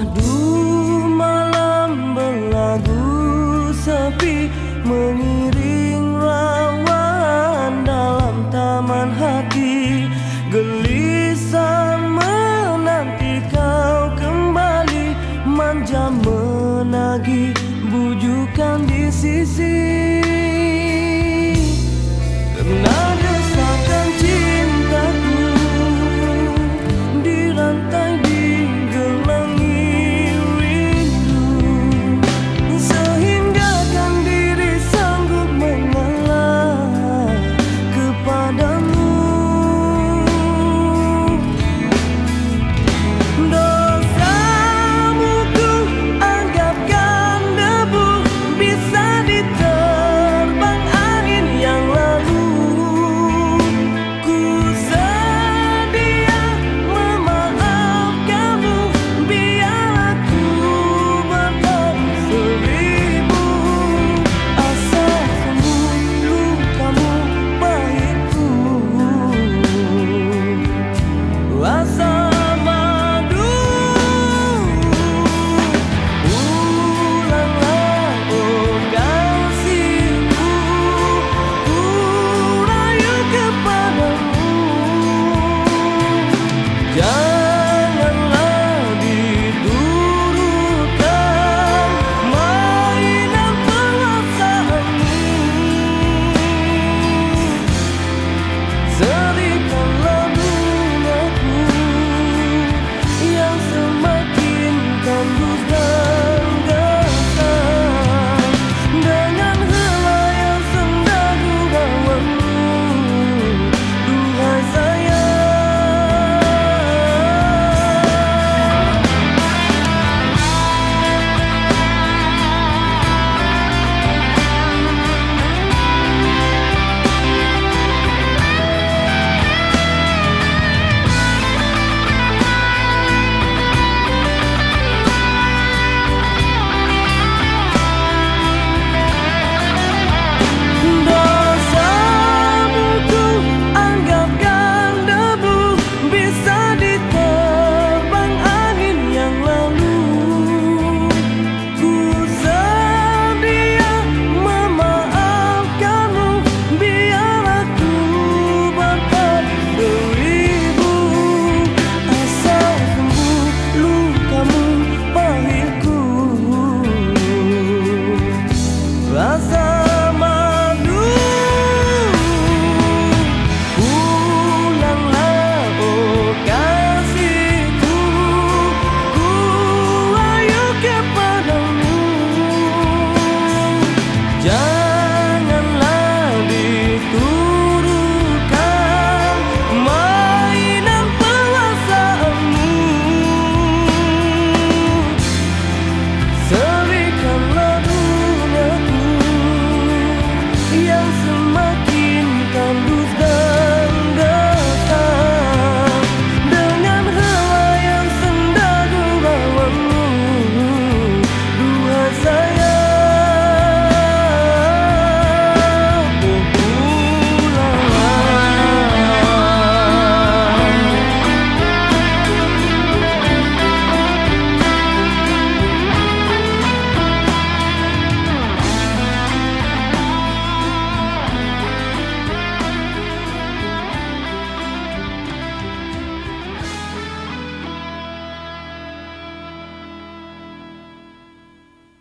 Madu malam berlagu sepi Mengiring rawan dalam taman hati. Gelisah menanti kau kembali Manja menagi bujukan di sisi